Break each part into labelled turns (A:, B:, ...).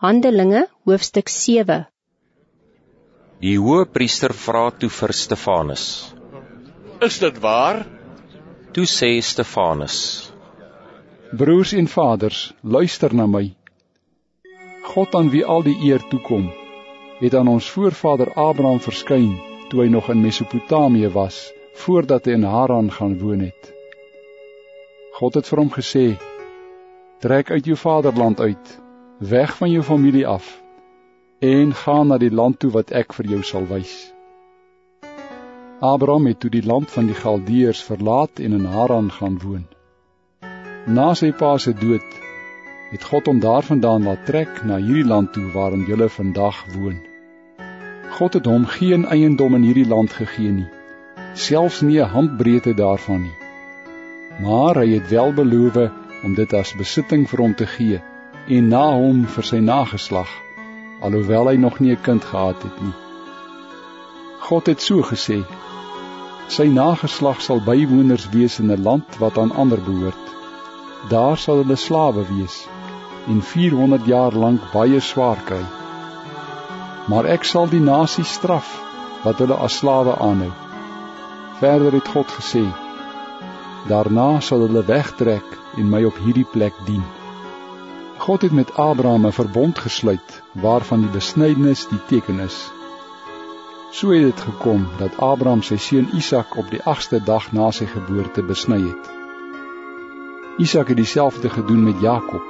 A: Handelinge hoofstuk 7
B: Die hoëpriester vra toe vir Stefanus.
C: Is dit waar?
B: Toe sê Stefanus:
D: Broers en vaders, luister na my. God aan wie al die eer toekom, het aan ons voorvader Abraham verskyn toe hy nog in Mesopotamië was, voordat hy in Haran gaan woon het. God het vir hom gesê: Trek uit jou vaderland uit weg van jou familie af en gaan na die land toe wat ek vir jou sal wys. Abraham het toe die land van die Galdeërs verlaat en in Haran gaan woon. Na sy pa se dood het God hom daarvandaan laat trek na hierdie land toe waarin julle vandag woon. God het hom geen eiendom in hierdie land gegee nie, selfs nie 'n handbreedte daarvan nie. Maar hy het wel beloof om dit as besitting vir hom te gee en na hom vir sy nageslag alhoewel hy nog nie 'n kind gehad het nie. God het so gesê: Sy nageslag sal bywoners wees in 'n land wat aan ander behoort. Daar sal hulle slawe wees en 400 jaar lank baie swaar kry. Maar ek sal die nasie straf wat hulle as slawe aanhou. Verder het God gesê: Daarna sal hulle wegtrek en my op hierdie plek dien. God het met Abraham 'n verbond gesluit waarvan die besnydenis die teken is. So het dit gekom dat Abraham sy seun Isak op die 8ste dag na sy geboorte besny het. Isak het dieselfde gedoen met Jakob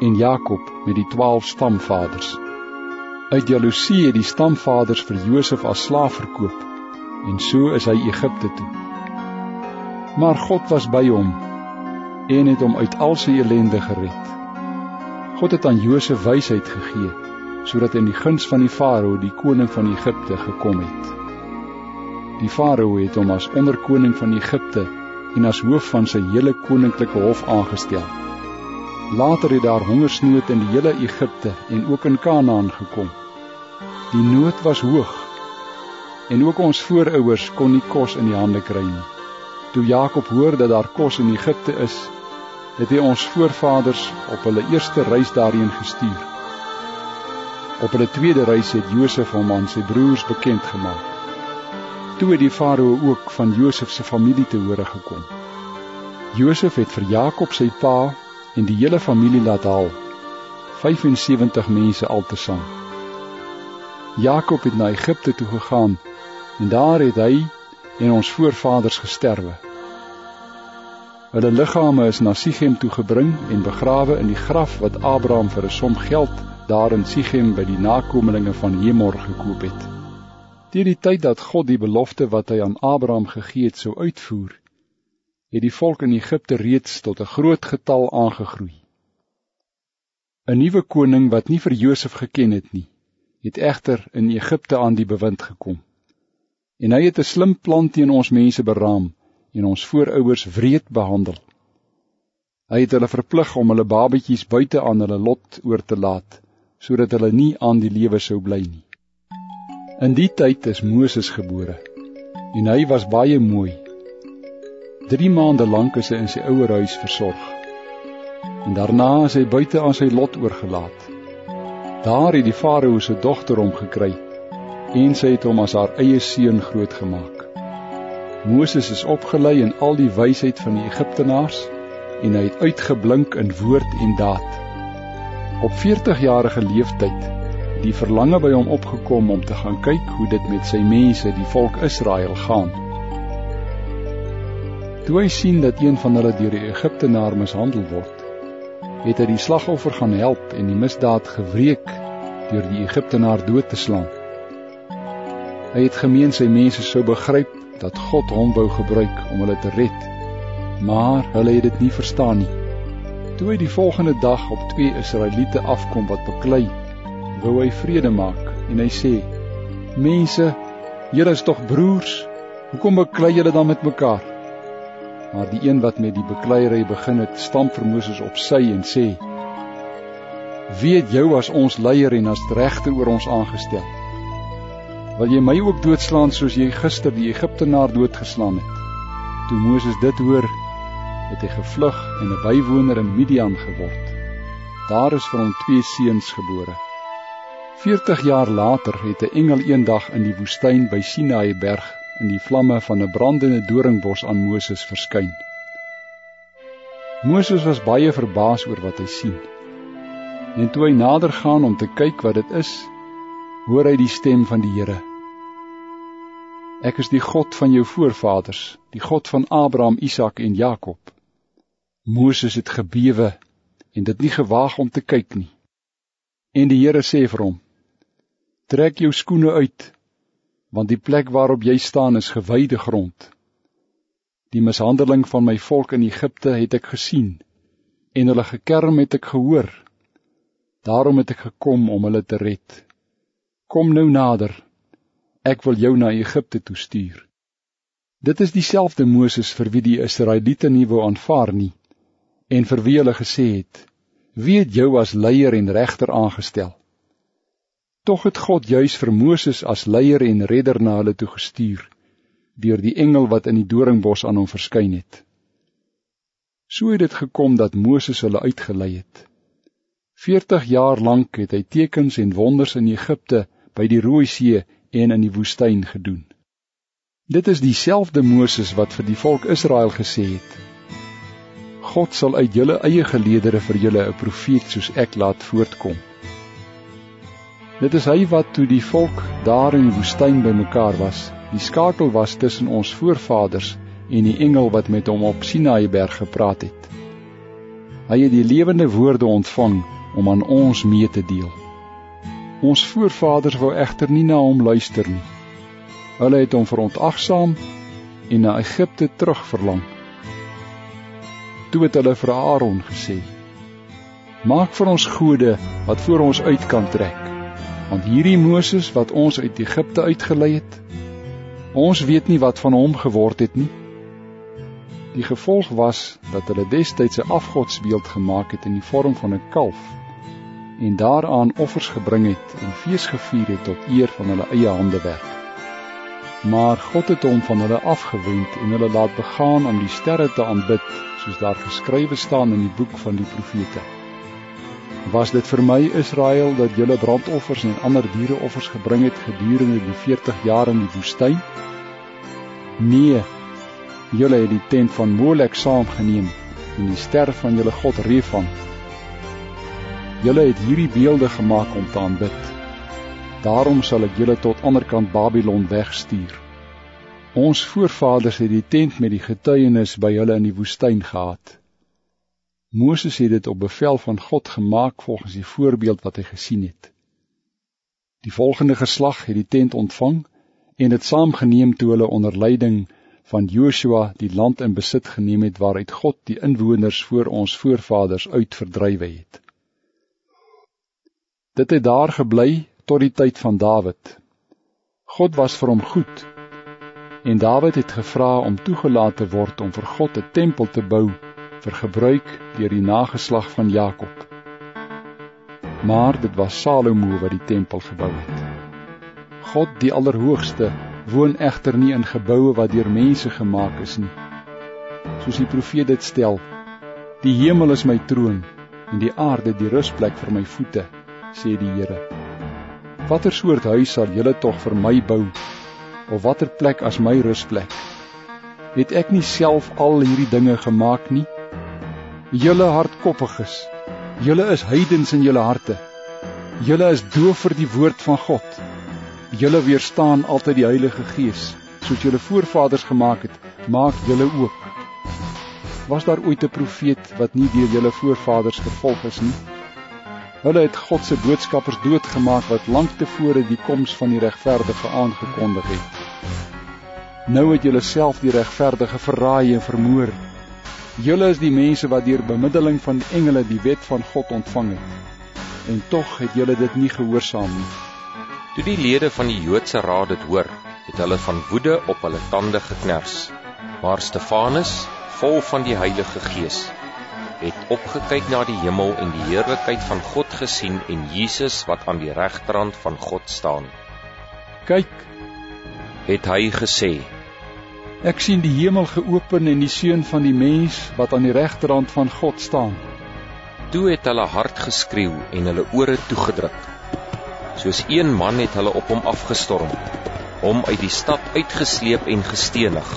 D: en Jakob met die 12 stamvaders. Uit jaloesie het die stamvaders vir Josef as slaaf verkoop en so is hy Egipte toe. Maar God was by hom en het hom uit al sy ellende gered. God het aan Josef wysheid gegee sodat hy in die guns van die Farao, die koning van Egipte, gekom het. Die Farao het hom as onderkoning van Egipte en as hoof van sy hele koninklike hof aangestel. Later het daar hongersnood in die hele Egipte en ook in Kanaan gekom. Die nood was hoog en ook ons voorouers kon nie kos in die hande kry nie. Toe Jakob hoor dat daar kos in Egipte is, het hy ons voorvaders op hulle eerste reis daarheen gestuur. Op hulle tweede reis het Josef hom aan sy broers bekend gemaak. Toe het die farao ook van Josef se familie te hore gekom. Josef het vir Jakob sy pa en die hele familie laat haal. 75 mense altesaam. Jakob het na Egipte toe gegaan en daar het hy en ons voorvaders gesterwe. Hulle liggame is na Sichem toe gebring en begrawe in die graf wat Abraham vir 'n som geld daar in Sichem by die nakommelinge van Hemor gekoop het. Deur die tyd dat God die belofte wat hy aan Abraham gegee het sou uitvoer, het die volk in Egipte reeds tot 'n groot getal aangegroei. 'n Nuwe koning wat nie vir Josef geken het nie, het egter in Egipte aan die bewind gekom. En hy het 'n slim plan teen ons mense beraam en ons voorouers wreed behandel. Hy het hulle verplig om hulle babetjies buite aan hulle lot oor te laat sodat hulle nie aan die lewe sou bly nie. In die tyd is Moses gebore en hy was baie mooi. 3 maande lank is hy in sy ouer huis versorg. En daarna is hy buite aan sy lot oorgelaat. Daar het die farao se dogter hom gekry en sy het hom as haar eie seun grootgemaak. Moses is opgelei in al die wysheid van die Egiptenaars en hy het uitgeblink in woord en daad. Op 40 jarige leeftyd het die verlange by hom opgekom om te gaan kyk hoe dit met sy mense, die volk Israel, gaan. Toe hy sien dat een van hulle deur die Egiptenaar mishandel word, het hy die slagoffer gaan help en die misdaad gewreek deur die Egiptenaar dood te slaan. Hy het gemeen sy mense sou begryp dat God hom wou gebruik om hulle te red. Maar hulle het dit nie verstaan nie. Toe hy die volgende dag op twee Israeliete afkom wat beklei, wou hy vrede maak en hy sê: "Mense, julle is tog broers. Hoekom beklei julle dan met mekaar?" Maar die een wat met die bekleierery begin het, stamp vir Moses op sy en sê: "Wie het jou as ons leier en as regter oor ons aangestel?" Wil jy my ook doodslaan soos jy gister die Egiptenaar doodgeslaan het? Toe Moses dit hoor, het hy gevlug en 'n bywoner in Midian geword. Daar is vir hom twee seuns gebore. 40 jaar later het 'n engel eendag in die woestyn by Sinaï berg in die vlamme van 'n brandende doringbos aan Moses verskyn. Moses was baie verbaas oor wat hy sien. En toe hy nader gaan om te kyk wat dit is, hoor hy die stem van die Here. Ek is die God van jou voorvaders, die God van Abraham, Isak en Jakob. Moses het gebewe en dit nie gewaag om te kyk nie. En die Here sê vir hom: Trek jou skoene uit, want die plek waarop jy staan is gewyde grond. Die mishandeling van my volk in Egipte het ek gesien en hulle gekerm het ek gehoor. Daarom het ek gekom om hulle te red. Kom nou nader. Ek wil jou na Egipte toe stuur. Dit is dieselfde Moses vir wie die Israeliete nie wou aanvaar nie en vir wie hulle gesê het: "Wie het jou as leier en regter aangestel?" Tog het God juis vir Moses as leier en redder na hulle toe gestuur deur die engel wat in die doringbos aan hom verskyn het. So het dit gekom dat Moses hulle uitgelei het. 40 jaar lank het hy tekens en wonders in Egipte, by die Rooi See en in die woestyn gedoen. Dit is dieselfde Moses wat vir die volk Israel gesê het: God sal uit julle eie geleedere vir julle 'n profeet soos ek laat voortkom. Dit is hy wat toe die volk daar in die woestyn bymekaar was, die skakel was tussen ons voorvaders en die engel wat met hom op Sinaï berg gepraat het. Hy het die lewende woorde ontvang om aan ons mee te deel. Ons voorvaders wou egter nie na hom luister nie. Hulle het hom verontagsaam en na Egipte terugverlang. Toe het hulle vir Aaron gesê: Maak vir ons gode wat voor ons uit kan trek. Want hierdie Moses wat ons uit Egipte uitgelei het, ons weet nie wat van hom geword het nie. Die gevolg was dat hulle destyds 'n afgodsbeeld gemaak het in die vorm van 'n kalf en daaraan offers gebring het en fees gevier het tot eer van hulle eie handewerk. Maar God het hom van hulle afgewend en hulle laat begaan om die sterre te aanbid soos daar geskrywe staan in die boek van die profete. Was dit vir my Israel dat julle brandoffers en ander diereoffers gebring het gedurende die 40 jaar in die woestyn? Nee, julle het die tent van Molek saamgeneem en die ster van julle god Refan. Julle het hierdie beelde gemaak om te aanbid. Daarom sal ek julle tot aanderkant Babylon wegstuur. Ons voorvaders het die tent met die getuienis by hulle in die woestyn gehad. Moses het dit op bevel van God gemaak volgens die voorbeeld wat hy gesien het. Die volgende geslag het die tent ontvang en dit saamgeneem toe hulle onder leiding van Joshua die land in besit geneem het waaruit God die inwoners voor ons voorvaders uitverdrywe het. Dit het daar gebly tot die tyd van Dawid. God was vir hom goed En Dawid het gevra om toegelaat te word om vir God 'n tempel te bou vir gebruik deur die nageslag van Jakob. Maar dit was Salomo wat die tempel gebou het. God die Allerhoogste woon egter nie in geboue wat deur mense gemaak is nie. Soos die profeet dit stel: Die hemel is my troon en die aarde die rusplek vir my voete, sê die Here. Watter soort huis sal julle tog vir my bou? of watter plek as my rusplek? Het ek nie self al hierdie dinge gemaak nie? Julle hartkoppiges, julle is heidens in julle harte. Julle is doof vir die woord van God. Julle weerstaan altyd die Heilige Gees, soos julle voorvaders gemaak het, maak julle ook. Was daar ooit 'n profeet wat nie deur julle voorvaders vervolg is nie? Hulle het God se boodskappers doodgemaak wat lank tevore die koms van die regverdige aangekondig het. Nou het julle self die regverdige verraai en vermoor. Julle is die mense wat deur bemiddeling van engele die wet van God ontvang het. En tog het julle dit nie gehoorsaam nie.
B: Toe die lede van die Joodse raad dit hoor, het hulle van woede op hulle tande geknars. Maar Stefanus, vol van die Heilige Gees, het opgekyk na die hemel en die heerlikheid van God gesien en Jesus wat aan die regterrand van God staan.
D: Kyk,
B: het hy gesê,
D: ek sien die hemel geopen en die seun van die mens wat aan die regterrand van God staan.
B: Toe het hulle hard geskreeu en hulle ore toegedruk. Soos een man het hulle op hom afgestorm, hom uit die stad uitgesleep en gestenig.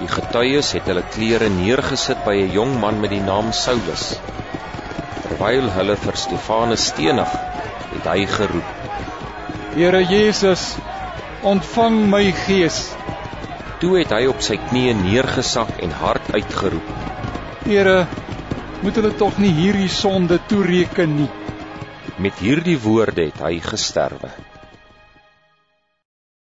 B: Die getuies het hulle klere neergesit by 'n jong man met die naam Saulus. Terwyl hulle vir Stefanus stenig, het hy geroep:
D: Here Jesus, ontvang my gees.
B: Toe het hy op sy knieë neergesak en hard uitgeroep:
D: Here, moet hulle tog nie hierdie sonde toereken nie.
B: Met hierdie woorde het hy gesterwe.